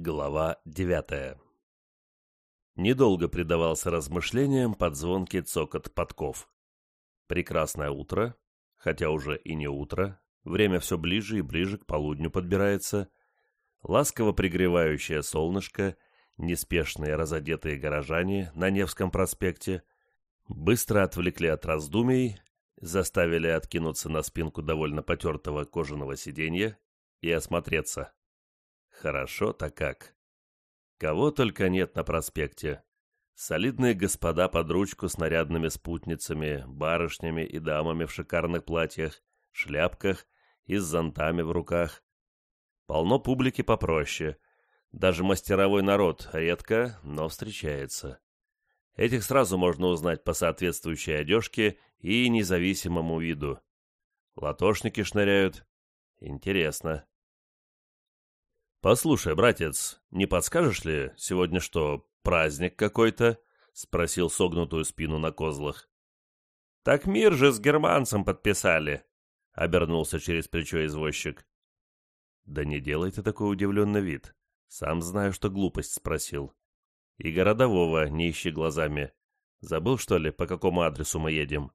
Глава девятая Недолго предавался размышлениям под звонкий цокот подков. Прекрасное утро, хотя уже и не утро, время все ближе и ближе к полудню подбирается, ласково пригревающее солнышко, неспешные разодетые горожане на Невском проспекте быстро отвлекли от раздумий, заставили откинуться на спинку довольно потертого кожаного сиденья и осмотреться. Хорошо-то как. Кого только нет на проспекте. Солидные господа под ручку с нарядными спутницами, барышнями и дамами в шикарных платьях, шляпках и с зонтами в руках. Полно публики попроще. Даже мастеровой народ редко, но встречается. Этих сразу можно узнать по соответствующей одежке и независимому виду. Латошники шныряют. Интересно. «Послушай, братец, не подскажешь ли, сегодня что, праздник какой-то?» — спросил согнутую спину на козлах. «Так мир же с германцем подписали», — обернулся через плечо извозчик. «Да не делай ты такой удивленный вид. Сам знаю, что глупость спросил. И городового не ищи глазами. Забыл, что ли, по какому адресу мы едем?»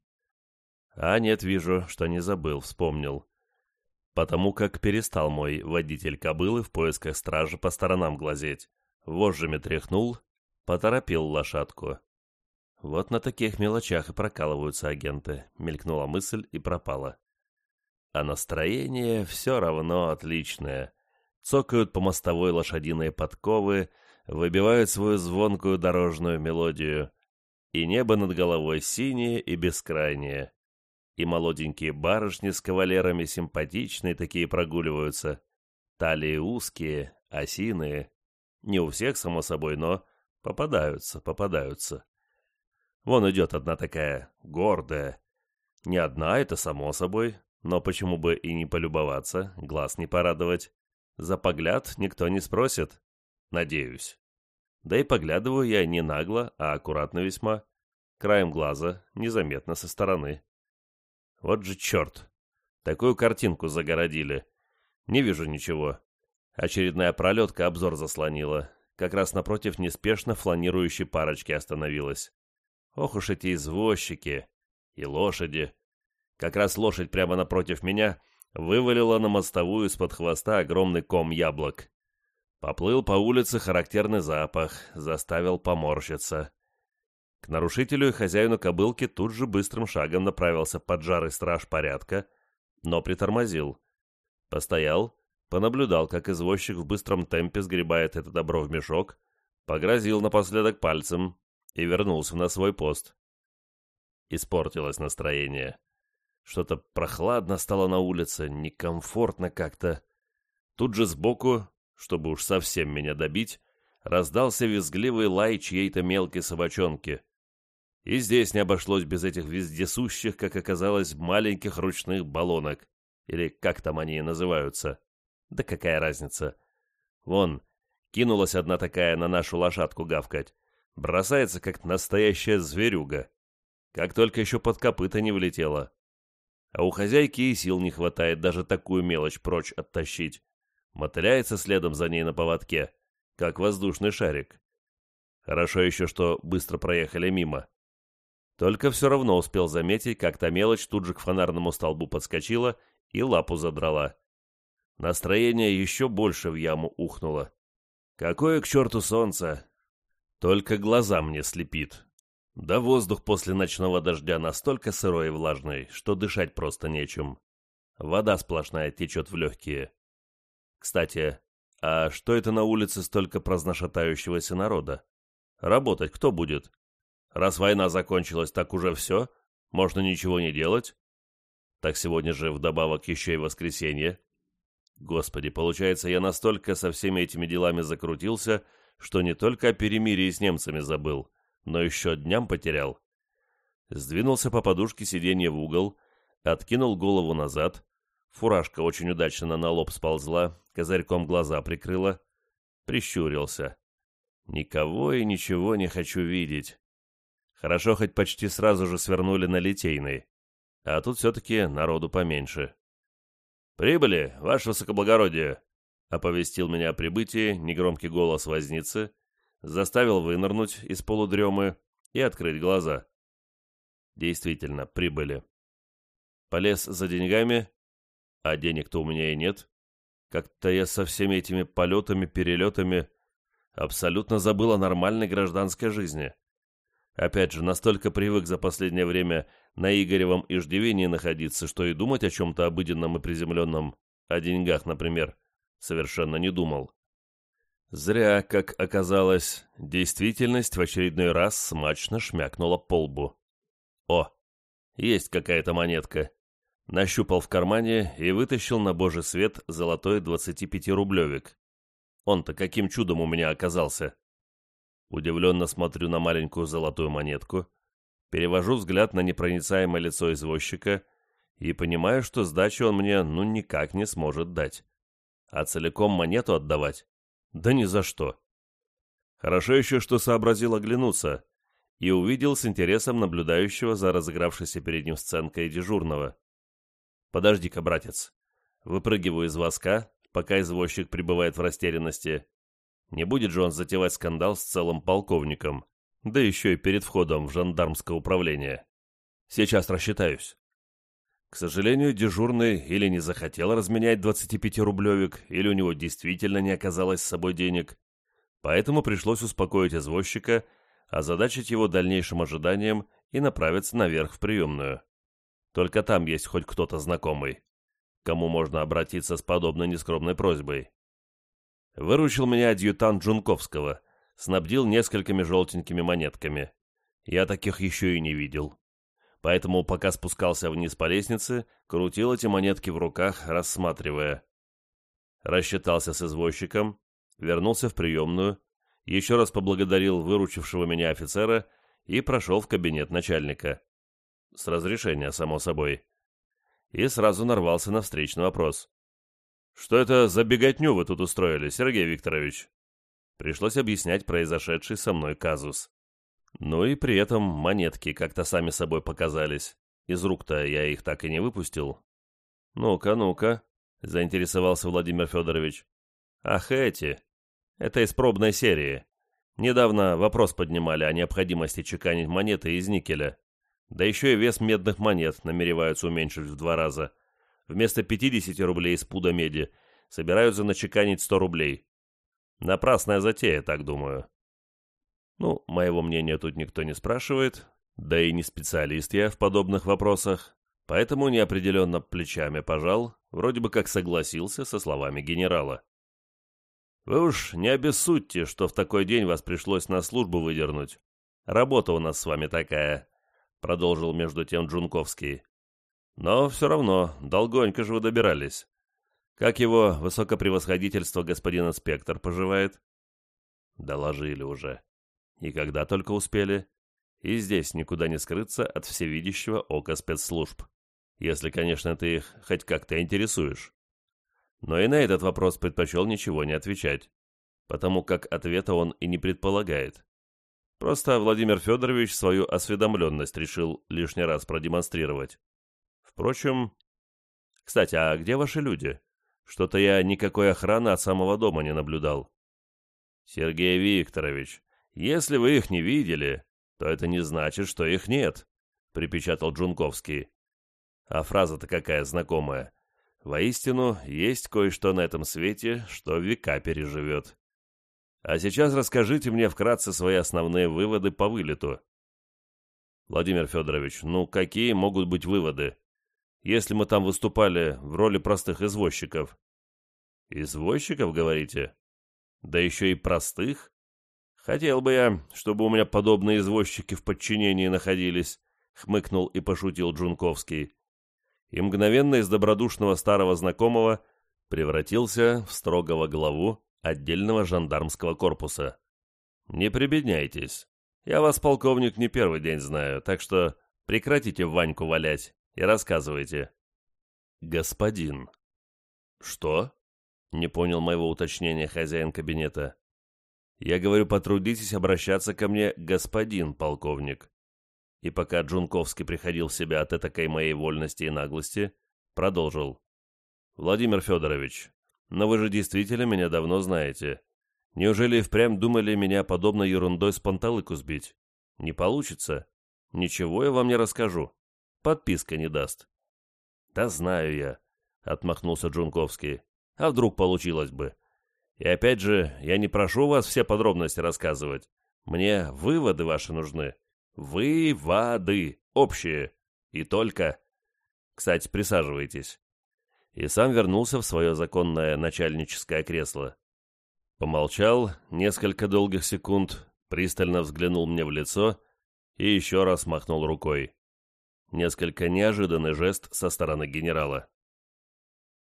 «А нет, вижу, что не забыл, вспомнил потому как перестал мой водитель кобылы в поисках стражи по сторонам глазеть. Вожжами тряхнул, поторопил лошадку. Вот на таких мелочах и прокалываются агенты, мелькнула мысль и пропала. А настроение все равно отличное. Цокают по мостовой лошадиные подковы, выбивают свою звонкую дорожную мелодию. И небо над головой синее и бескрайнее. И молоденькие барышни с кавалерами симпатичные такие прогуливаются. Талии узкие, осиные. Не у всех, само собой, но попадаются, попадаются. Вон идет одна такая, гордая. Не одна, это само собой, но почему бы и не полюбоваться, глаз не порадовать. За погляд никто не спросит, надеюсь. Да и поглядываю я не нагло, а аккуратно весьма, краем глаза, незаметно со стороны. Вот же черт! Такую картинку загородили. Не вижу ничего. Очередная пролетка обзор заслонила. Как раз напротив неспешно фланирующей парочки остановилась. Ох уж эти извозчики. И лошади. Как раз лошадь прямо напротив меня вывалила на мостовую из-под хвоста огромный ком яблок. Поплыл по улице характерный запах, заставил поморщиться. К нарушителю и хозяину кобылки тут же быстрым шагом направился поджарый страж порядка, но притормозил. Постоял, понаблюдал, как извозчик в быстром темпе сгребает это добро в мешок, погрозил напоследок пальцем и вернулся на свой пост. Испортилось настроение. Что-то прохладно стало на улице, некомфортно как-то. Тут же сбоку, чтобы уж совсем меня добить, раздался визгливый лай чьей-то мелкой собачонки. И здесь не обошлось без этих вездесущих, как оказалось, маленьких ручных баллонок. Или как там они называются. Да какая разница. Вон, кинулась одна такая на нашу лошадку гавкать. Бросается, как настоящая зверюга. Как только еще под копыта не влетела. А у хозяйки и сил не хватает даже такую мелочь прочь оттащить. Мотыляется следом за ней на поводке, как воздушный шарик. Хорошо еще, что быстро проехали мимо. Только все равно успел заметить, как та мелочь тут же к фонарному столбу подскочила и лапу задрала. Настроение еще больше в яму ухнуло. Какое к черту солнце! Только глаза мне слепит. Да воздух после ночного дождя настолько сырой и влажный, что дышать просто нечем. Вода сплошная течет в легкие. Кстати, а что это на улице столько праздношатающегося народа? Работать кто будет? Раз война закончилась, так уже все? Можно ничего не делать? Так сегодня же вдобавок еще и воскресенье. Господи, получается, я настолько со всеми этими делами закрутился, что не только о перемирии с немцами забыл, но еще дням потерял. Сдвинулся по подушке сиденья в угол, откинул голову назад, фуражка очень удачно на лоб сползла, козырьком глаза прикрыла, прищурился. Никого и ничего не хочу видеть. Хорошо, хоть почти сразу же свернули на Литейный. А тут все-таки народу поменьше. «Прибыли, ваше высокоблагородие!» оповестил меня о прибытии негромкий голос возницы, заставил вынырнуть из полудремы и открыть глаза. Действительно, прибыли. Полез за деньгами, а денег-то у меня и нет. Как-то я со всеми этими полетами, перелетами абсолютно забыл о нормальной гражданской жизни. Опять же, настолько привык за последнее время на Игоревом иждивении находиться, что и думать о чем-то обыденном и приземленном, о деньгах, например, совершенно не думал. Зря, как оказалось, действительность в очередной раз смачно шмякнула по лбу. О, есть какая-то монетка. Нащупал в кармане и вытащил на божий свет золотой 25-рублевик. Он-то каким чудом у меня оказался? Удивленно смотрю на маленькую золотую монетку, перевожу взгляд на непроницаемое лицо извозчика и понимаю, что сдачу он мне ну никак не сможет дать. А целиком монету отдавать? Да ни за что. Хорошо еще, что сообразил оглянуться и увидел с интересом наблюдающего за разыгравшейся перед ним сценкой дежурного. «Подожди-ка, братец». Выпрыгиваю из воска, пока извозчик пребывает в растерянности. Не будет же он затевать скандал с целым полковником, да еще и перед входом в жандармское управление. Сейчас рассчитаюсь. К сожалению, дежурный или не захотел разменять 25-рублевик, или у него действительно не оказалось с собой денег. Поэтому пришлось успокоить извозчика, озадачить его дальнейшим ожиданием и направиться наверх в приемную. Только там есть хоть кто-то знакомый, кому можно обратиться с подобной нескромной просьбой. Выручил меня адъютант Джунковского, снабдил несколькими желтенькими монетками. Я таких еще и не видел поэтому пока спускался вниз по лестнице, крутил эти монетки в руках, рассматривая. Рассчитался с извозчиком, вернулся в приемную, еще раз поблагодарил выручившего меня офицера и прошел в кабинет начальника. С разрешения, само собой. И сразу нарвался на встречный вопрос. «Что это за беготню вы тут устроили, Сергей Викторович?» Пришлось объяснять произошедший со мной казус. Ну и при этом монетки как-то сами собой показались. Из рук-то я их так и не выпустил. «Ну-ка, ну-ка», — заинтересовался Владимир Федорович. «Ах, эти. Это из пробной серии. Недавно вопрос поднимали о необходимости чеканить монеты из никеля. Да еще и вес медных монет намереваются уменьшить в два раза. Вместо 50 рублей из пуда меди собираются начеканить 100 рублей. Напрасная затея, так думаю. Ну, моего мнения тут никто не спрашивает, да и не специалист я в подобных вопросах, поэтому неопределенно плечами пожал, вроде бы как согласился со словами генерала. «Вы уж не обессудьте, что в такой день вас пришлось на службу выдернуть. Работа у нас с вами такая», — продолжил между тем Джунковский. «Но все равно, долгонько же вы добирались. Как его высокопревосходительство господин инспектор поживает?» «Доложили уже», и когда только успели. И здесь никуда не скрыться от всевидящего ока спецслужб. Если, конечно, ты их хоть как-то интересуешь. Но и на этот вопрос предпочел ничего не отвечать, потому как ответа он и не предполагает. Просто Владимир Федорович свою осведомленность решил лишний раз продемонстрировать. Впрочем... Кстати, а где ваши люди? Что-то я никакой охраны от самого дома не наблюдал. Сергей Викторович, если вы их не видели, то это не значит, что их нет», — припечатал Джунковский. А фраза-то какая знакомая. «Воистину, есть кое-что на этом свете, что века переживет». А сейчас расскажите мне вкратце свои основные выводы по вылету. Владимир Федорович, ну какие могут быть выводы? Если мы там выступали в роли простых извозчиков. Извозчиков, говорите? Да еще и простых? «Хотел бы я, чтобы у меня подобные извозчики в подчинении находились», — хмыкнул и пошутил Джунковский. И мгновенно из добродушного старого знакомого превратился в строгого главу отдельного жандармского корпуса. «Не прибедняйтесь. Я вас, полковник, не первый день знаю, так что прекратите Ваньку валять и рассказывайте». «Господин». «Что?» — не понял моего уточнения хозяин кабинета. Я говорю, потрудитесь обращаться ко мне, господин полковник. И пока Джунковский приходил в себя от этакой моей вольности и наглости, продолжил. Владимир Федорович, Но вы же действительно меня давно знаете. Неужели и впрямь думали меня подобной ерундой с панталыку сбить? Не получится. Ничего я вам не расскажу. Подписка не даст. Да знаю я, отмахнулся Джунковский. А вдруг получилось бы? И опять же, я не прошу вас все подробности рассказывать. Мне выводы ваши нужны. Выводы. Общие. И только. Кстати, присаживайтесь. И сам вернулся в свое законное начальническое кресло. Помолчал несколько долгих секунд, пристально взглянул мне в лицо и еще раз махнул рукой. Несколько неожиданный жест со стороны генерала.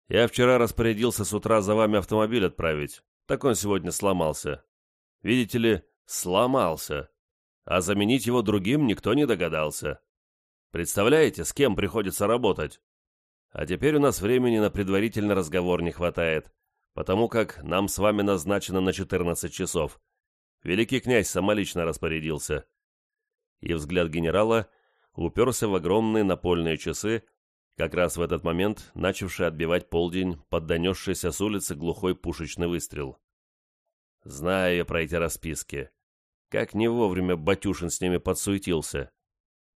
«Я вчера распорядился с утра за вами автомобиль отправить, так он сегодня сломался. Видите ли, сломался, а заменить его другим никто не догадался. Представляете, с кем приходится работать? А теперь у нас времени на предварительный разговор не хватает, потому как нам с вами назначено на 14 часов. Великий князь самолично распорядился. И взгляд генерала уперся в огромные напольные часы, как раз в этот момент начавший отбивать полдень под донесшийся с улицы глухой пушечный выстрел. Знаю я про эти расписки. Как не вовремя Батюшин с ними подсуетился.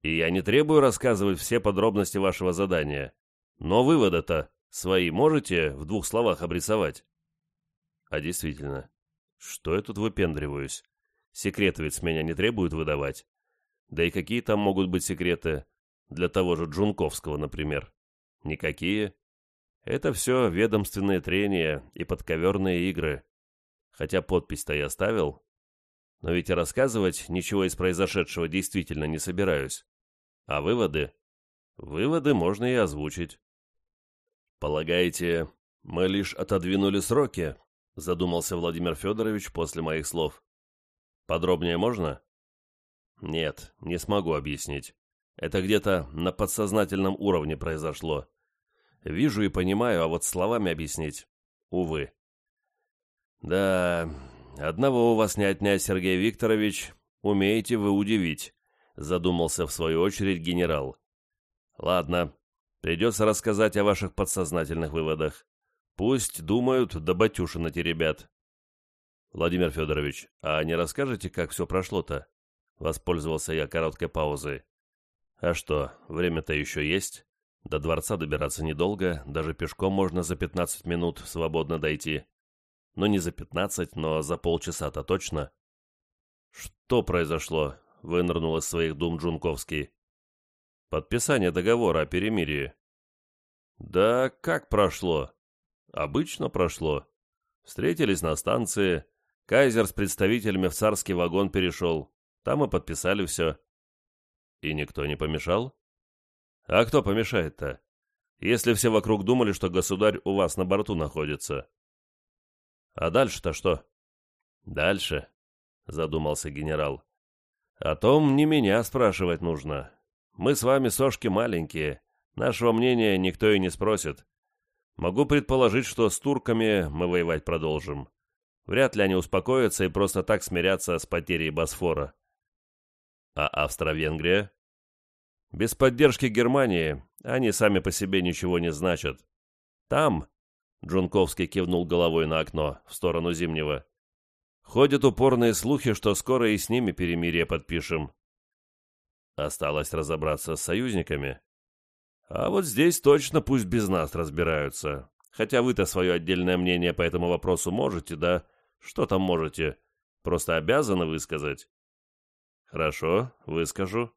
И я не требую рассказывать все подробности вашего задания. Но выводы-то свои можете в двух словах обрисовать? А действительно, что я тут выпендриваюсь? Секреты ведь с меня не требуют выдавать. Да и какие там могут быть секреты? Для того же Джунковского, например. Никакие. Это все ведомственные трения и подковерные игры. Хотя подпись-то я оставил. Но ведь и рассказывать ничего из произошедшего действительно не собираюсь. А выводы? Выводы можно и озвучить. «Полагаете, мы лишь отодвинули сроки?» задумался Владимир Федорович после моих слов. «Подробнее можно?» «Нет, не смогу объяснить. Это где-то на подсознательном уровне произошло. Вижу и понимаю, а вот словами объяснить — увы». «Да, одного у вас не отнять, Сергей Викторович. Умеете вы удивить», — задумался в свою очередь генерал. «Ладно, придется рассказать о ваших подсознательных выводах. Пусть думают, да батюшина те ребят». «Владимир Федорович, а не расскажете, как все прошло-то?» Воспользовался я короткой паузой. «А что, время-то еще есть? До дворца добираться недолго, даже пешком можно за пятнадцать минут свободно дойти. Ну, не за пятнадцать, но за полчаса-то точно». «Что произошло?» — вынырнул из своих дум Джунковский. «Подписание договора о перемирии». «Да как прошло?» «Обычно прошло. Встретились на станции. Кайзер с представителями в царский вагон перешел. Там и подписали все». «И никто не помешал?» «А кто помешает-то? Если все вокруг думали, что государь у вас на борту находится». «А дальше-то что?» «Дальше», — задумался генерал. «О том не меня спрашивать нужно. Мы с вами сошки маленькие, нашего мнения никто и не спросит. Могу предположить, что с турками мы воевать продолжим. Вряд ли они успокоятся и просто так смирятся с потерей Босфора. А Австро-Венгрия? Без поддержки Германии они сами по себе ничего не значат. Там, Джунковский кивнул головой на окно, в сторону Зимнего, ходят упорные слухи, что скоро и с ними перемирие подпишем. Осталось разобраться с союзниками. А вот здесь точно пусть без нас разбираются. Хотя вы-то свое отдельное мнение по этому вопросу можете, да? Что там можете? Просто обязаны высказать. Хорошо, выскажу.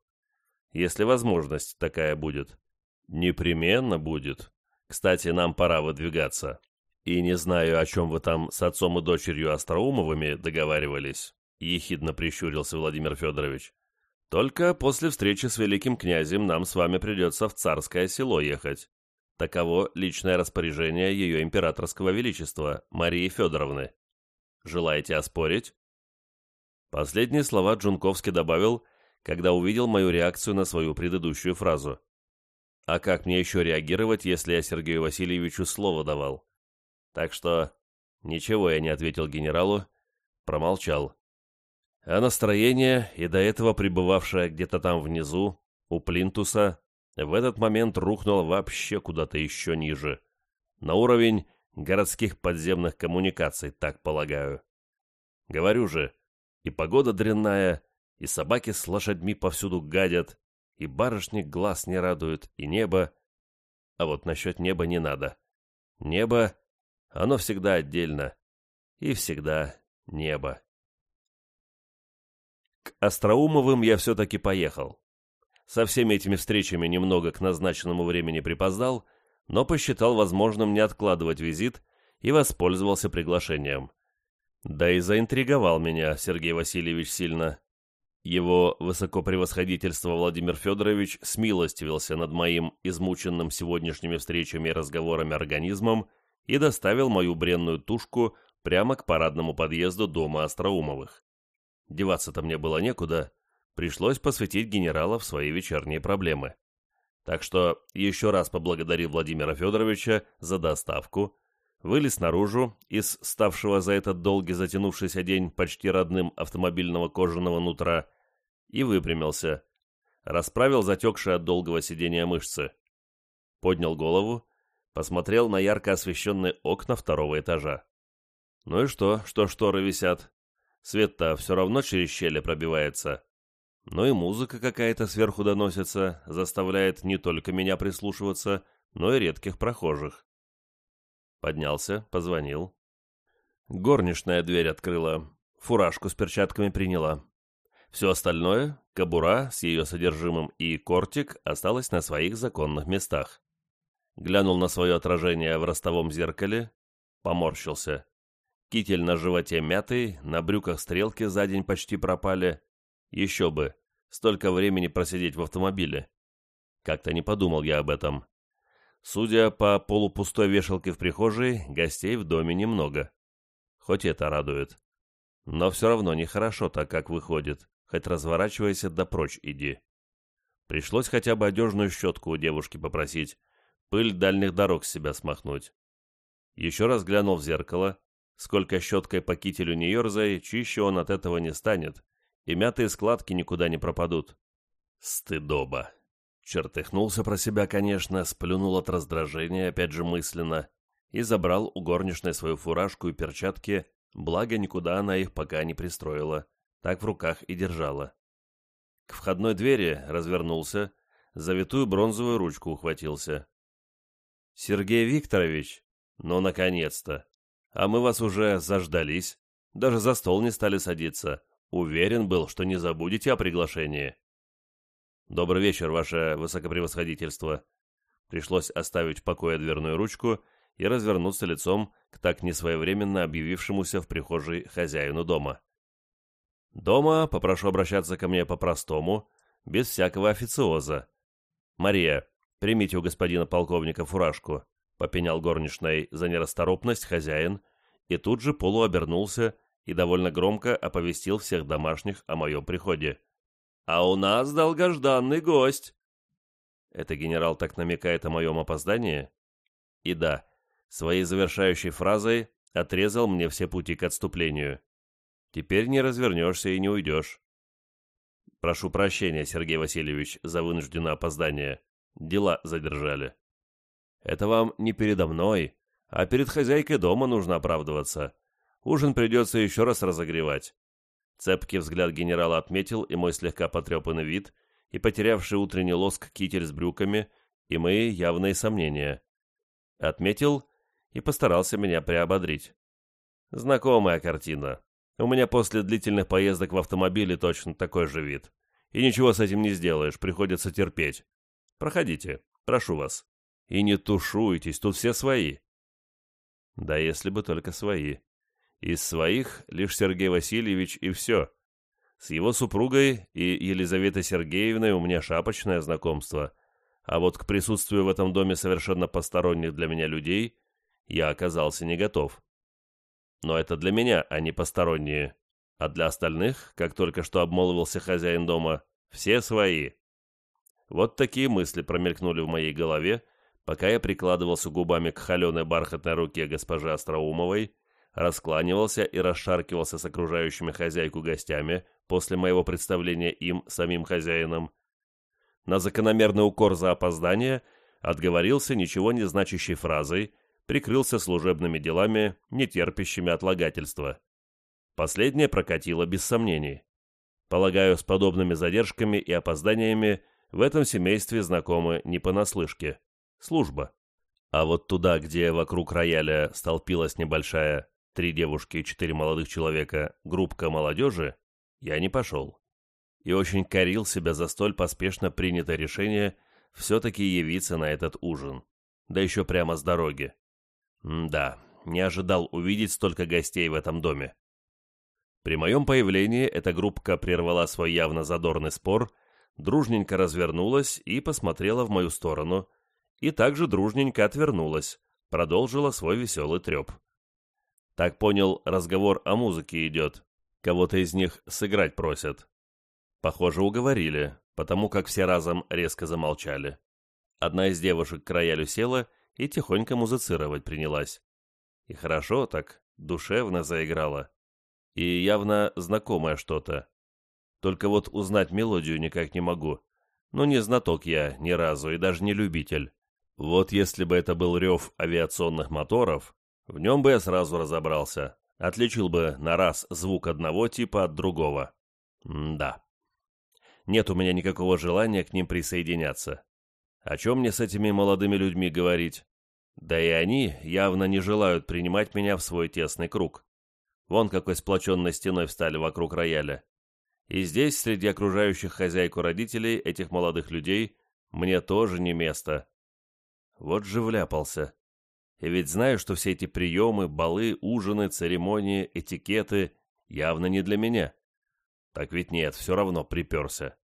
Если возможность такая будет. Непременно будет. Кстати, нам пора выдвигаться. И не знаю, о чем вы там с отцом и дочерью Остроумовыми договаривались, ехидно прищурился Владимир Федорович. Только после встречи с великим князем нам с вами придется в царское село ехать. Таково личное распоряжение ее императорского величества, Марии Федоровны. Желаете оспорить?» Последние слова Джунковский добавил, когда увидел мою реакцию на свою предыдущую фразу. А как мне еще реагировать, если я Сергею Васильевичу слово давал? Так что ничего я не ответил генералу, промолчал а настроение, и до этого пребывавшее где-то там внизу, у плинтуса, в этот момент рухнуло вообще куда-то еще ниже, на уровень городских подземных коммуникаций, так полагаю. Говорю же, и погода дрянная, и собаки с лошадьми повсюду гадят, и барышни глаз не радуют, и небо. А вот насчет неба не надо. Небо, оно всегда отдельно, и всегда небо. К Остроумовым я все-таки поехал. Со всеми этими встречами немного к назначенному времени припоздал, но посчитал возможным не откладывать визит и воспользовался приглашением. Да и заинтриговал меня Сергей Васильевич сильно. Его высокопревосходительство Владимир Федорович смилостивился над моим измученным сегодняшними встречами и разговорами организмом и доставил мою бренную тушку прямо к парадному подъезду дома Остроумовых. Деваться-то мне было некуда, пришлось посвятить генерала в свои вечерние проблемы. Так что еще раз поблагодарил Владимира Федоровича за доставку, вылез наружу из ставшего за этот долгий затянувшийся день почти родным автомобильного кожаного нутра и выпрямился, расправил затекшие от долгого сидения мышцы, поднял голову, посмотрел на ярко освещенные окна второго этажа. Ну и что, что шторы висят? Свет-то все равно через щели пробивается. Ну и музыка какая-то сверху доносится, заставляет не только меня прислушиваться, но и редких прохожих. Поднялся, позвонил. Горничная дверь открыла, фуражку с перчатками приняла. Все остальное, кобура с ее содержимым и кортик, осталось на своих законных местах. Глянул на свое отражение в ростовом зеркале, поморщился. Китель на животе мятый, на брюках стрелки за день почти пропали. Еще бы, столько времени просидеть в автомобиле. Как-то не подумал я об этом. Судя по полупустой вешалке в прихожей, гостей в доме немного. Хоть это радует. Но все равно нехорошо так, как выходит. Хоть разворачивайся да прочь иди. Пришлось хотя бы одежную щетку у девушки попросить. Пыль дальних дорог с себя смахнуть. Еще раз глянул в зеркало. Сколько щеткой по кителю не ерзай, чище он от этого не станет. И мятые складки никуда не пропадут. Стыдоба. Чертыхнулся про себя, конечно, сплюнул от раздражения, опять же мысленно, и забрал у горничной свою фуражку и перчатки, благо никуда она их пока не пристроила, так в руках и держала. К входной двери развернулся, завитую бронзовую ручку ухватился. «Сергей Викторович, ну, наконец-то! А мы вас уже заждались, даже за стол не стали садиться. Уверен был, что не забудете о приглашении». «Добрый вечер, ваше высокопревосходительство». Пришлось оставить в покое дверную ручку и развернуться лицом к так несвоевременно объявившемуся в прихожей хозяину дома. «Дома попрошу обращаться ко мне по-простому, без всякого официоза. Мария, примите у господина полковника фуражку», — попенял горничной за нерасторопность хозяин, и тут же полуобернулся и довольно громко оповестил всех домашних о моем приходе. А у нас долгожданный гость. Это генерал так намекает о моем опоздании? И да, своей завершающей фразой отрезал мне все пути к отступлению. Теперь не развернешься и не уйдешь. Прошу прощения, Сергей Васильевич, за вынужденное опоздание. Дела задержали. Это вам не передо мной, а перед хозяйкой дома нужно оправдываться. Ужин придется еще раз разогревать. Цепкий взгляд генерала отметил и мой слегка потрепанный вид, и потерявший утренний лоск китель с брюками, и мои явные сомнения. Отметил и постарался меня приободрить. Знакомая картина. У меня после длительных поездок в автомобиле точно такой же вид. И ничего с этим не сделаешь, приходится терпеть. Проходите, прошу вас. И не тушуйтесь, тут все свои. Да если бы только свои. Из своих лишь Сергей Васильевич и все. С его супругой и Елизаветой Сергеевной у меня шапочное знакомство, а вот к присутствию в этом доме совершенно посторонних для меня людей я оказался не готов. Но это для меня, а не посторонние. А для остальных, как только что обмолвился хозяин дома, все свои. Вот такие мысли промелькнули в моей голове, пока я прикладывался губами к холеной бархатной руке госпожи Остроумовой, раскланивался и расшаркивался с окружающими хозяйку гостями после моего представления им, самим хозяином. На закономерный укор за опоздание отговорился ничего не значащей фразой, прикрылся служебными делами, не терпящими отлагательства. Последнее прокатило без сомнений. Полагаю, с подобными задержками и опозданиями в этом семействе знакомы не понаслышке. Служба. А вот туда, где вокруг рояля столпилась небольшая, три девушки и четыре молодых человека, группка молодежи, я не пошел. И очень корил себя за столь поспешно принятое решение все-таки явиться на этот ужин. Да еще прямо с дороги. М да, не ожидал увидеть столько гостей в этом доме. При моем появлении эта группка прервала свой явно задорный спор, дружненько развернулась и посмотрела в мою сторону, и также дружненько отвернулась, продолжила свой веселый треп. Так понял, разговор о музыке идет. Кого-то из них сыграть просят. Похоже, уговорили, потому как все разом резко замолчали. Одна из девушек к роялю села и тихонько музицировать принялась. И хорошо так, душевно заиграла. И явно знакомое что-то. Только вот узнать мелодию никак не могу. Но не знаток я ни разу и даже не любитель. Вот если бы это был рев авиационных моторов, в нем бы я сразу разобрался. Отличил бы на раз звук одного типа от другого. М да. Нет у меня никакого желания к ним присоединяться. О чем мне с этими молодыми людьми говорить? Да и они явно не желают принимать меня в свой тесный круг. Вон какой сплоченной стеной встали вокруг рояля. И здесь, среди окружающих хозяйку родителей, этих молодых людей, мне тоже не место. Вот же вляпался. И ведь знаю, что все эти приемы, балы, ужины, церемонии, этикеты явно не для меня. Так ведь нет, все равно приперся.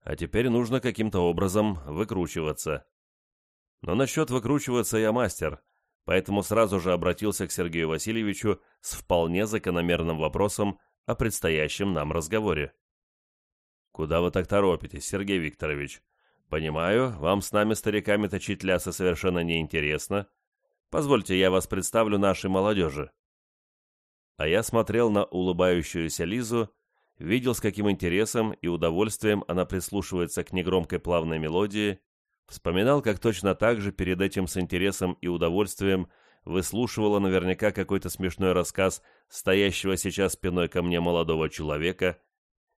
А теперь нужно каким-то образом выкручиваться. Но насчет выкручиваться я мастер, поэтому сразу же обратился к Сергею Васильевичу с вполне закономерным вопросом о предстоящем нам разговоре. «Куда вы так торопитесь, Сергей Викторович? Понимаю, вам с нами, стариками, точить лясы совершенно неинтересно. Позвольте, я вас представлю нашей молодежи». А я смотрел на улыбающуюся Лизу, видел, с каким интересом и удовольствием она прислушивается к негромкой плавной мелодии, Вспоминал, как точно так же перед этим с интересом и удовольствием выслушивала наверняка какой-то смешной рассказ стоящего сейчас спиной ко мне молодого человека,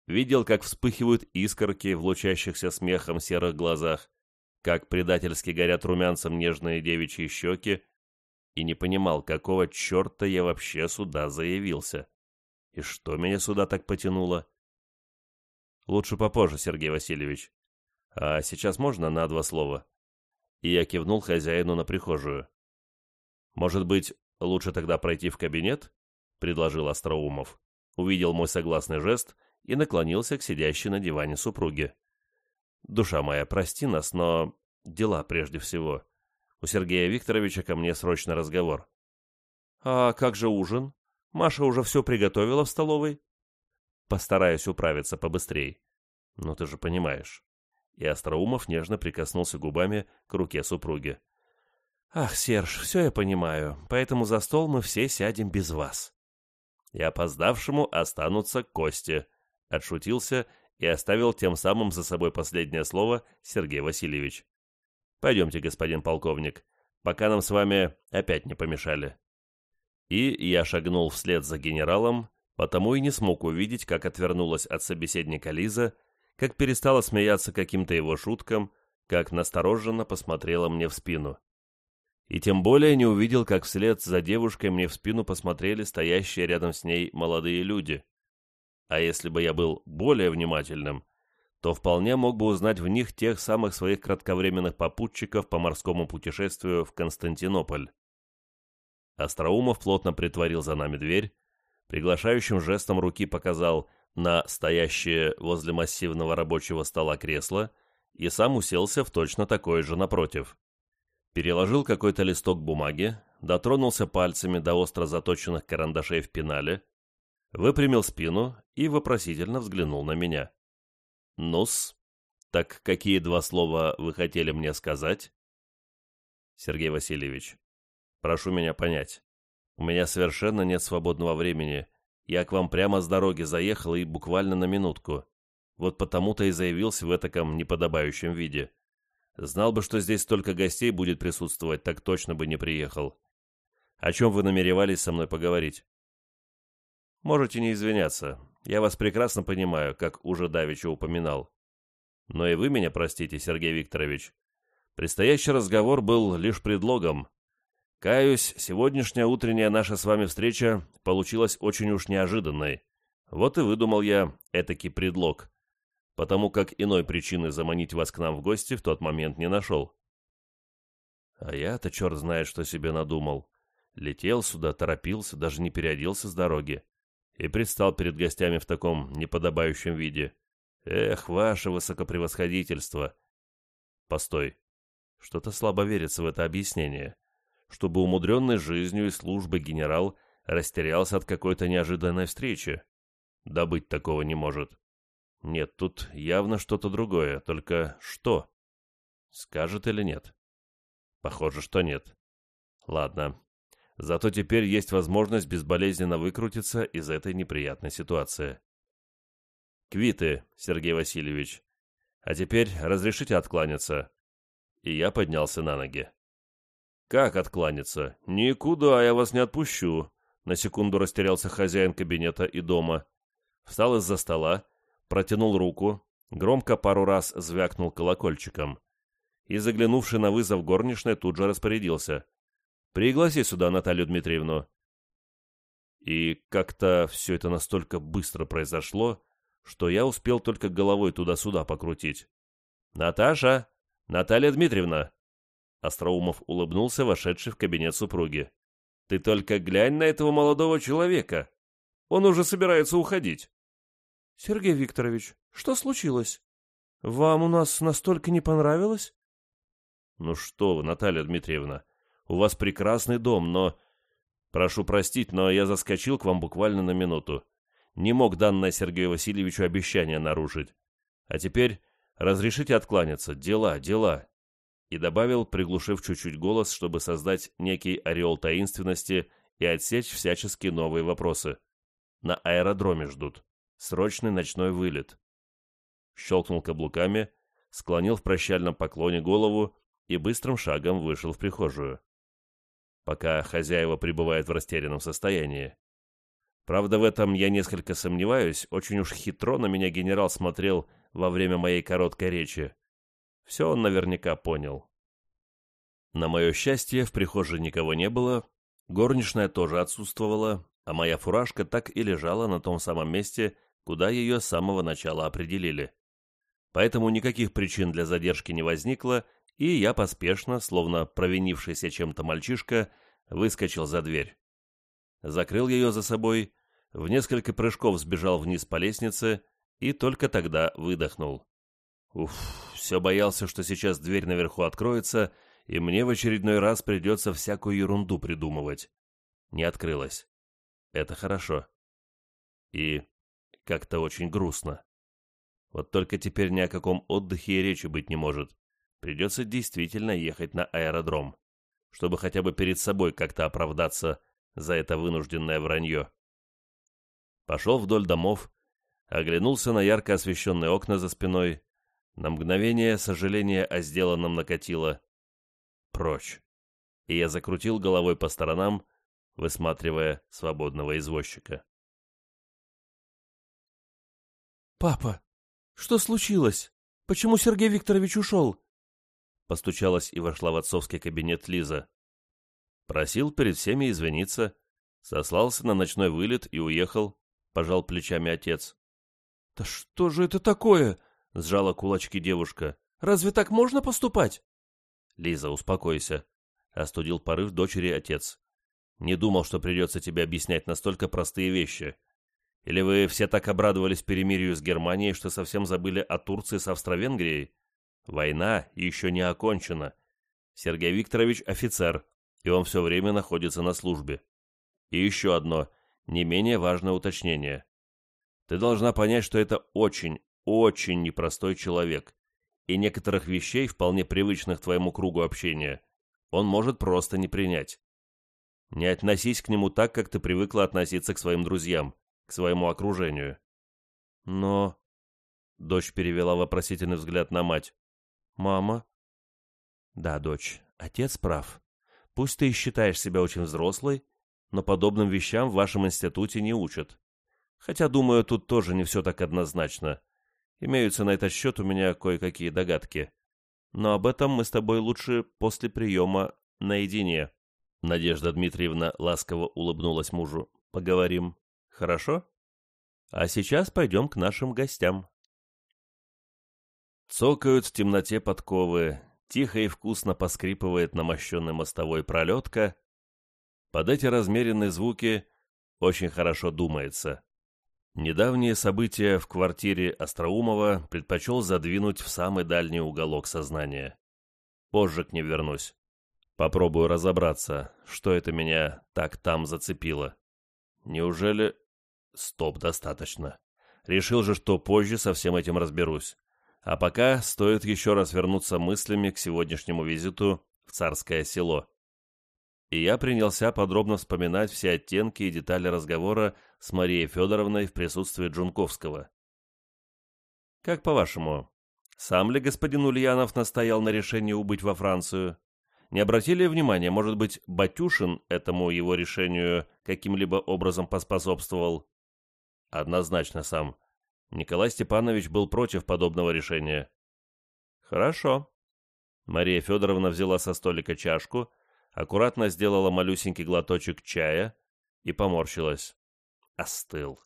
видел, как вспыхивают искорки в лучащихся смехом серых глазах, как предательски горят румянцем нежные девичьи щеки, и не понимал, какого черта я вообще сюда заявился. И что меня сюда так потянуло? Лучше попозже, Сергей Васильевич. А сейчас можно на два слова?» И я кивнул хозяину на прихожую. «Может быть, лучше тогда пройти в кабинет?» — предложил Остроумов. Увидел мой согласный жест и наклонился к сидящей на диване супруге. «Душа моя, прости нас, но дела прежде всего. У Сергея Викторовича ко мне срочный разговор». «А как же ужин? Маша уже все приготовила в столовой?» «Постараюсь управиться побыстрей. Ну, ты же понимаешь» и Остроумов нежно прикоснулся губами к руке супруги. «Ах, Серж, все я понимаю, поэтому за стол мы все сядем без вас». «И опоздавшему останутся кости», — отшутился и оставил тем самым за собой последнее слово Сергей Васильевич. «Пойдемте, господин полковник, пока нам с вами опять не помешали». И я шагнул вслед за генералом, потому и не смог увидеть, как отвернулась от собеседника Лиза, как перестала смеяться каким-то его шуткам, как настороженно посмотрела мне в спину. И тем более не увидел, как вслед за девушкой мне в спину посмотрели стоящие рядом с ней молодые люди. А если бы я был более внимательным, то вполне мог бы узнать в них тех самых своих кратковременных попутчиков по морскому путешествию в Константинополь. Остроумов плотно притворил за нами дверь, приглашающим жестом руки показал на стоящее возле массивного рабочего стола кресло и сам уселся в точно такое же напротив. Переложил какой-то листок бумаги, дотронулся пальцами до остро заточенных карандашей в пенале, выпрямил спину и вопросительно взглянул на меня. «Ну-с, так какие два слова вы хотели мне сказать?» «Сергей Васильевич, прошу меня понять. У меня совершенно нет свободного времени, я к вам прямо с дороги заехал и буквально на минутку. Вот потому-то и заявился в этаком неподобающем виде. Знал бы, что здесь столько гостей будет присутствовать, так точно бы не приехал. О чем вы намеревались со мной поговорить?» «Можете не извиняться. Я вас прекрасно понимаю, как уже давеча упоминал. Но и вы меня простите, Сергей Викторович. Предстоящий разговор был лишь предлогом. Каюсь, сегодняшняя утренняя наша с вами встреча получилась очень уж неожиданной. Вот и выдумал я этакий предлог, потому как иной причины заманить вас к нам в гости в тот момент не нашел. А я-то черт знает, что себе надумал. Летел сюда, торопился, даже не переоделся с дороги. И предстал перед гостями в таком неподобающем виде. Эх, ваше высокопревосходительство! Постой. Что-то слабо верится в это объяснение. Чтобы умудренный жизнью и службой генерал растерялся от какой-то неожиданной встречи. Да быть такого не может. Нет, тут явно что-то другое, только что? Скажет или нет? Похоже, что нет. Ладно. Зато теперь есть возможность безболезненно выкрутиться из этой неприятной ситуации. Квиты, Сергей Васильевич. А теперь разрешите откланяться. И я поднялся на ноги. Как откланяться? Никуда я вас не отпущу. На секунду растерялся хозяин кабинета и дома. Встал из-за стола, протянул руку, громко пару раз звякнул колокольчиком. И, заглянувший на вызов горничной, тут же распорядился. «Пригласи сюда Наталью Дмитриевну». И как-то все это настолько быстро произошло, что я успел только головой туда-сюда покрутить. «Наташа! Наталья Дмитриевна!» Остроумов улыбнулся, вошедший в кабинет супруги. «Ты только глянь на этого молодого человека! Он уже собирается уходить!» «Сергей Викторович, что случилось? Вам у нас настолько не понравилось?» «Ну что вы, Наталья Дмитриевна, у вас прекрасный дом, но...» «Прошу простить, но я заскочил к вам буквально на минуту. Не мог данное Сергею Васильевичу обещание нарушить. А теперь разрешите откланяться. Дела, дела». И добавил, приглушив чуть-чуть голос, чтобы создать некий ореол таинственности и отсечь всяческие новые вопросы. На аэродроме ждут. Срочный ночной вылет. Щелкнул каблуками, склонил в прощальном поклоне голову и быстрым шагом вышел в прихожую. Пока хозяева пребывают в растерянном состоянии. Правда, в этом я несколько сомневаюсь, очень уж хитро на меня генерал смотрел во время моей короткой речи. Все он наверняка понял. На мое счастье, в прихожей никого не было, горничная тоже отсутствовала, а моя фуражка так и лежала на том самом месте, куда ее с самого начала определили. Поэтому никаких причин для задержки не возникло, и я поспешно, словно провинившийся чем-то мальчишка, выскочил за дверь. Закрыл ее за собой, в несколько прыжков сбежал вниз по лестнице и только тогда выдохнул. Уф, все боялся, что сейчас дверь наверху откроется, и мне в очередной раз придется всякую ерунду придумывать. Не открылась. Это хорошо. И как-то очень грустно. Вот только теперь ни о каком отдыхе и речи быть не может. Придется действительно ехать на аэродром, чтобы хотя бы перед собой как-то оправдаться за это вынужденное вранье. Пошел вдоль домов, оглянулся на ярко освещенные окна за спиной, на мгновение сожаление о сделанном накатило. Прочь. И я закрутил головой по сторонам, высматривая свободного извозчика. «Папа, что случилось? Почему Сергей Викторович ушел?» Постучалась и вошла в отцовский кабинет Лиза. Просил перед всеми извиниться, сослался на ночной вылет и уехал, пожал плечами отец. «Да что же это такое?» — сжала кулачки девушка. «Разве так можно поступать?» «Лиза, успокойся», — остудил порыв дочери отец. «Не думал, что придется тебе объяснять настолько простые вещи. Или вы все так обрадовались перемирию с Германией, что совсем забыли о Турции с Австро-Венгрией? Война еще не окончена. Сергей Викторович офицер, и он все время находится на службе. И еще одно, не менее важное уточнение. Ты должна понять, что это очень, очень непростой человек, и некоторых вещей, вполне привычных твоему кругу общения, он может просто не принять. Не относись к нему так, как ты привыкла относиться к своим друзьям к своему окружению. Но... Дочь перевела вопросительный взгляд на мать. «Мама?» «Да, дочь, отец прав. Пусть ты и считаешь себя очень взрослой, но подобным вещам в вашем институте не учат. Хотя, думаю, тут тоже не все так однозначно. Имеются на этот счет у меня кое-какие догадки. Но об этом мы с тобой лучше после приема наедине. Надежда Дмитриевна ласково улыбнулась мужу. Поговорим. Хорошо? А сейчас пойдем к нашим гостям. Цокают в темноте подковы, тихо и вкусно поскрипывает на мостовой пролетка. Под эти размеренные звуки очень хорошо думается. Недавние события в квартире Остроумова предпочел задвинуть в самый дальний уголок сознания. Позже к ней вернусь. Попробую разобраться, что это меня так там зацепило. Неужели... Стоп, достаточно. Решил же, что позже со всем этим разберусь. А пока стоит еще раз вернуться мыслями к сегодняшнему визиту в Царское село и я принялся подробно вспоминать все оттенки и детали разговора с Марией Федоровной в присутствии Джунковского. «Как по-вашему, сам ли господин Ульянов настоял на решении убыть во Францию? Не обратили внимания, может быть, Батюшин этому его решению каким-либо образом поспособствовал?» «Однозначно сам. Николай Степанович был против подобного решения». «Хорошо». Мария Федоровна взяла со столика чашку, аккуратно сделала малюсенький глоточек чая и поморщилась. Остыл.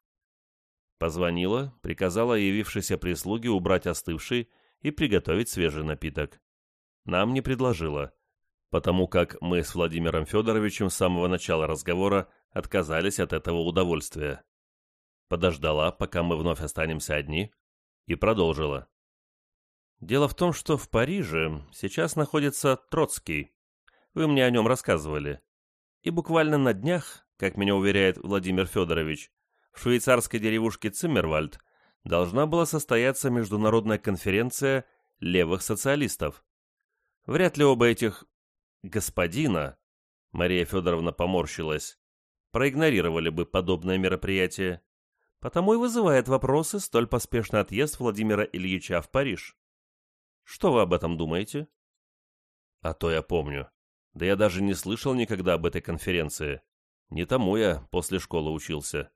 Позвонила, приказала явившейся прислуге убрать остывший и приготовить свежий напиток. Нам не предложила, потому как мы с Владимиром Федоровичем с самого начала разговора отказались от этого удовольствия. Подождала, пока мы вновь останемся одни, и продолжила. Дело в том, что в Париже сейчас находится Троцкий, вы мне о нем рассказывали. И буквально на днях, как меня уверяет Владимир Федорович, в швейцарской деревушке Циммервальд должна была состояться международная конференция левых социалистов. Вряд ли оба этих господина, Мария Федоровна поморщилась, проигнорировали бы подобное мероприятие. Потому и вызывает вопросы столь поспешный отъезд Владимира Ильича в Париж. Что вы об этом думаете? А то я помню. Да я даже не слышал никогда об этой конференции. Не тому я после школы учился.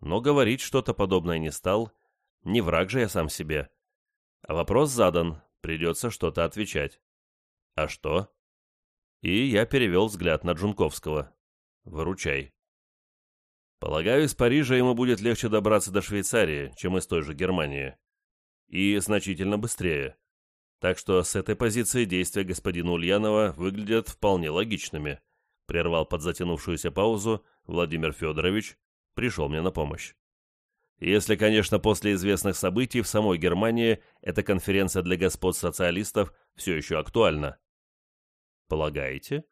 Но говорить что-то подобное не стал. Не враг же я сам себе. А вопрос задан, придется что-то отвечать. А что? И я перевел взгляд на Джунковского. Выручай. Полагаю, из Парижа ему будет легче добраться до Швейцарии, чем из той же Германии. И значительно быстрее. Так что с этой позиции действия господина Ульянова выглядят вполне логичными. Прервал под затянувшуюся паузу Владимир Федорович, пришел мне на помощь. Если, конечно, после известных событий в самой Германии эта конференция для господ социалистов все еще актуальна. Полагаете?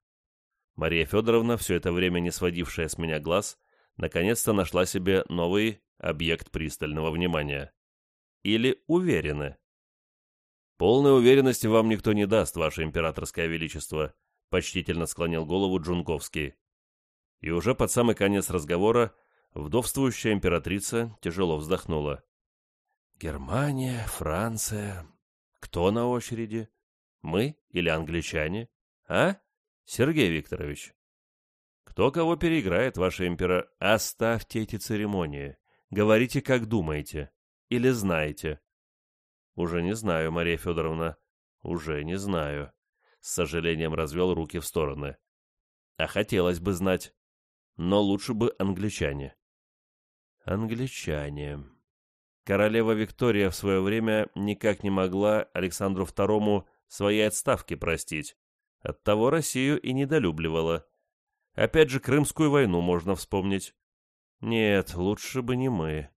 Мария Федоровна, все это время не сводившая с меня глаз, наконец-то нашла себе новый объект пристального внимания. Или уверены? «Полной уверенности вам никто не даст, ваше императорское величество», — почтительно склонил голову Джунковский. И уже под самый конец разговора вдовствующая императрица тяжело вздохнула. «Германия, Франция. Кто на очереди? Мы или англичане? А, Сергей Викторович?» «Кто кого переиграет, ваше импера...» «Оставьте эти церемонии. Говорите, как думаете. Или знаете. «Уже не знаю, Мария Федоровна, уже не знаю», — с сожалением развел руки в стороны. «А хотелось бы знать, но лучше бы англичане». «Англичане», Королева Виктория в свое время никак не могла Александру II своей отставки простить. Оттого Россию и недолюбливала. Опять же, Крымскую войну можно вспомнить. Нет, лучше бы не мы.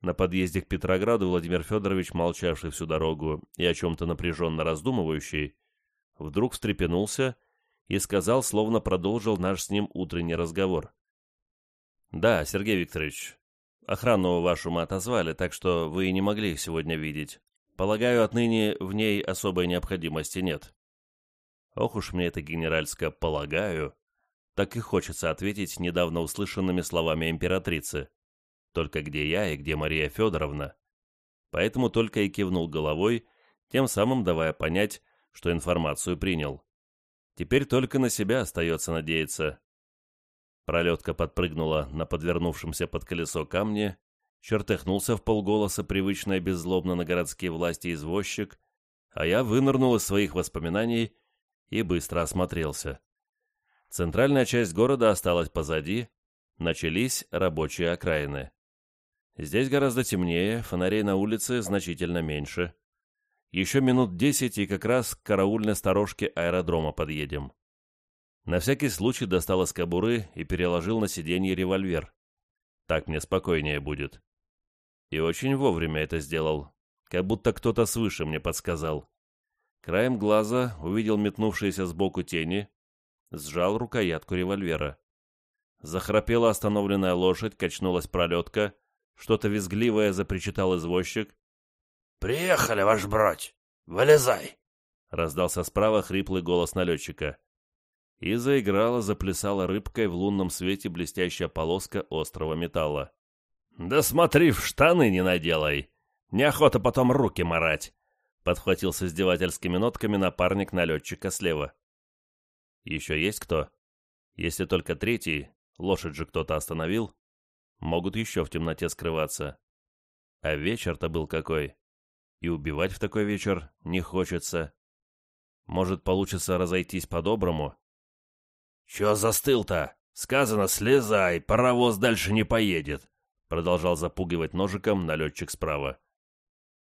На подъезде к Петрограду Владимир Федорович, молчавший всю дорогу и о чем-то напряженно раздумывающий, вдруг встрепенулся и сказал, словно продолжил наш с ним утренний разговор. «Да, Сергей Викторович, охрану вашу мы отозвали, так что вы и не могли их сегодня видеть. Полагаю, отныне в ней особой необходимости нет». Ох уж мне это генеральское «полагаю», так и хочется ответить недавно услышанными словами императрицы. Только где я и где Мария Федоровна? Поэтому только и кивнул головой, тем самым давая понять, что информацию принял. Теперь только на себя остается надеяться. Пролетка подпрыгнула на подвернувшемся под колесо камне, чертыхнулся в полголоса привычно и беззлобно на городские власти извозчик, а я вынырнул из своих воспоминаний и быстро осмотрелся. Центральная часть города осталась позади, начались рабочие окраины. Здесь гораздо темнее, фонарей на улице значительно меньше. Еще минут десять и как раз к караульной сторожке аэродрома подъедем. На всякий случай достал из кобуры и переложил на сиденье револьвер. Так мне спокойнее будет. И очень вовремя это сделал, как будто кто-то свыше мне подсказал. Краем глаза увидел метнувшиеся сбоку тени, сжал рукоятку револьвера. Захрапела остановленная лошадь, качнулась пролетка, что-то визгливое запричитал извозчик, «Приехали, ваш брать! Вылезай!» Раздался справа хриплый голос налетчика. И заиграла, заплясала рыбкой в лунном свете блестящая полоска острого металла. «Да смотри, в штаны не наделай! Неохота потом руки марать!» Подхватил с издевательскими нотками напарник налетчика слева. «Еще есть кто? Если только третий, лошадь же кто-то остановил, могут еще в темноте скрываться. А вечер-то был какой!» и убивать в такой вечер не хочется. Может, получится разойтись по-доброму? «Чё застыл-то? Сказано, слезай, паровоз дальше не поедет», продолжал запугивать ножиком налетчик справа.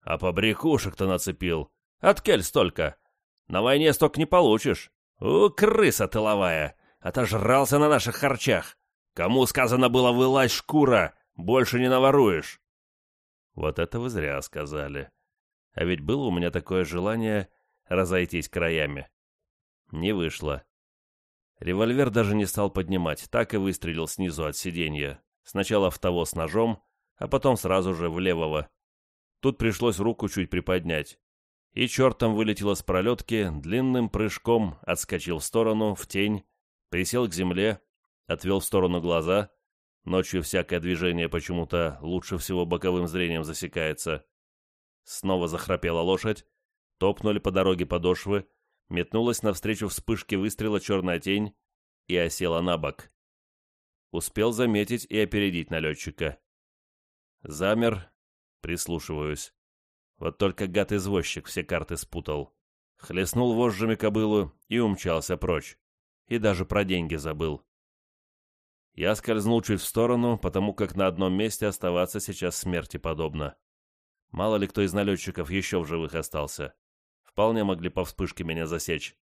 «А побрякушек-то нацепил. Откель столько? На войне столько не получишь. У, крыса тыловая, отожрался на наших харчах. Кому сказано было вылазь шкура, больше не наворуешь». Вот это вы зря сказали. А ведь было у меня такое желание разойтись краями. Не вышло. Револьвер даже не стал поднимать, так и выстрелил снизу от сиденья. Сначала в того с ножом, а потом сразу же в левого. Тут пришлось руку чуть приподнять. И чертом вылетел с пролетки, длинным прыжком отскочил в сторону, в тень, присел к земле, отвел в сторону глаза. Ночью всякое движение почему-то лучше всего боковым зрением засекается. Снова захрапела лошадь, топнули по дороге подошвы, метнулась навстречу вспышке выстрела черная тень и осела на бок. Успел заметить и опередить налетчика. Замер, прислушиваюсь. Вот только гад-извозчик все карты спутал. Хлестнул вожжами кобылу и умчался прочь. И даже про деньги забыл. Я скользнул чуть в сторону, потому как на одном месте оставаться сейчас смерти подобно. Мало ли кто из налетчиков еще в живых остался. Вполне могли по вспышке меня засечь.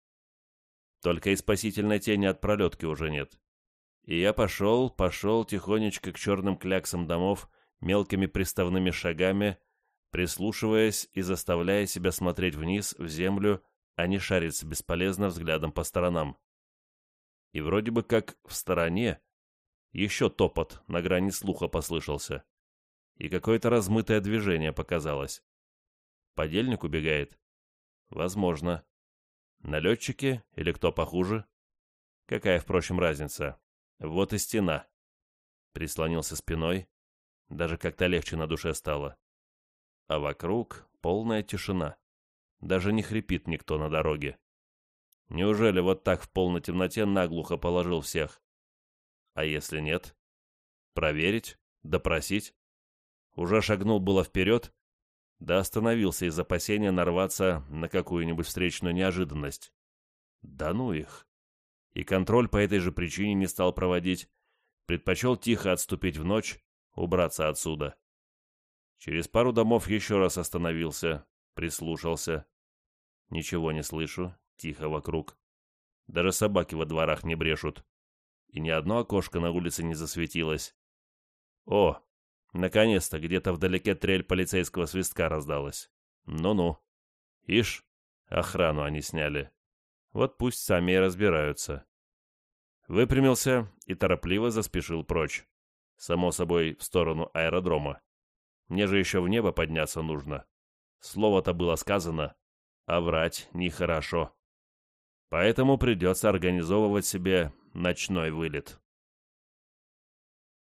Только и спасительной тени от пролетки уже нет. И я пошел, пошел тихонечко к черным кляксам домов, мелкими приставными шагами, прислушиваясь и заставляя себя смотреть вниз, в землю, а не шариться бесполезно взглядом по сторонам. И вроде бы как в стороне еще топот на грани слуха послышался и какое-то размытое движение показалось. Подельник убегает? Возможно. Налетчики или кто похуже? Какая, впрочем, разница? Вот и стена. Прислонился спиной. Даже как-то легче на душе стало. А вокруг полная тишина. Даже не хрипит никто на дороге. Неужели вот так в полной темноте наглухо положил всех? А если нет? Проверить? Допросить? Уже шагнул было вперед, да остановился из опасения нарваться на какую-нибудь встречную неожиданность. Да ну их. И контроль по этой же причине не стал проводить, предпочел тихо отступить в ночь, убраться отсюда. Через пару домов еще раз остановился, прислушался. Ничего не слышу, тихо вокруг. Даже собаки во дворах не брешут. И ни одно окошко на улице не засветилось. О, Наконец-то где-то вдалеке трель полицейского свистка раздалась. Ну-ну. Ишь, охрану они сняли. Вот пусть сами и разбираются. Выпрямился и торопливо заспешил прочь. Само собой, в сторону аэродрома. Мне же еще в небо подняться нужно. Слово-то было сказано, а врать нехорошо. Поэтому придется организовывать себе ночной вылет.